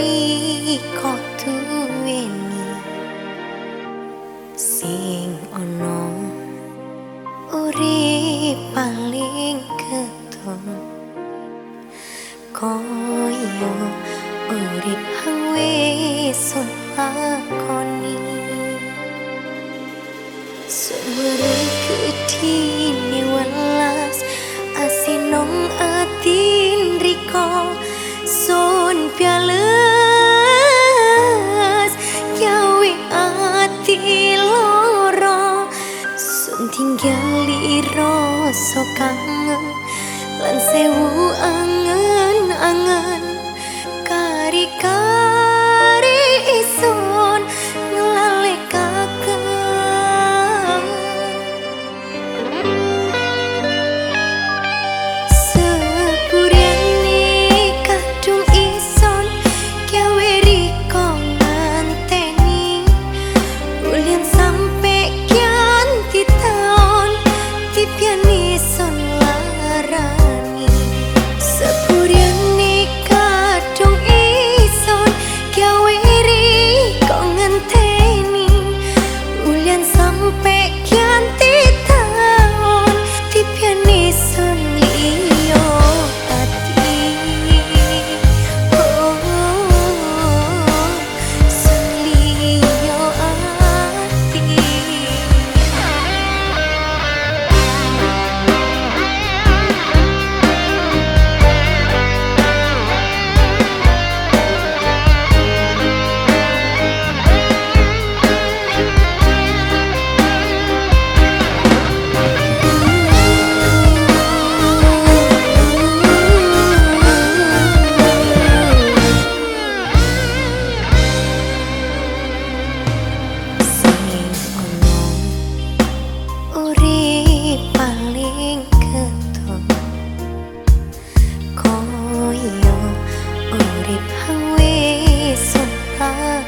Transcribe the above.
hangri kok tuweni sing ono urip paling keton koyo urip hang wis lakoni. Sumber kedini welas asinong loro sun tinggal di rasa kangen lan sewu 우리 바위 속아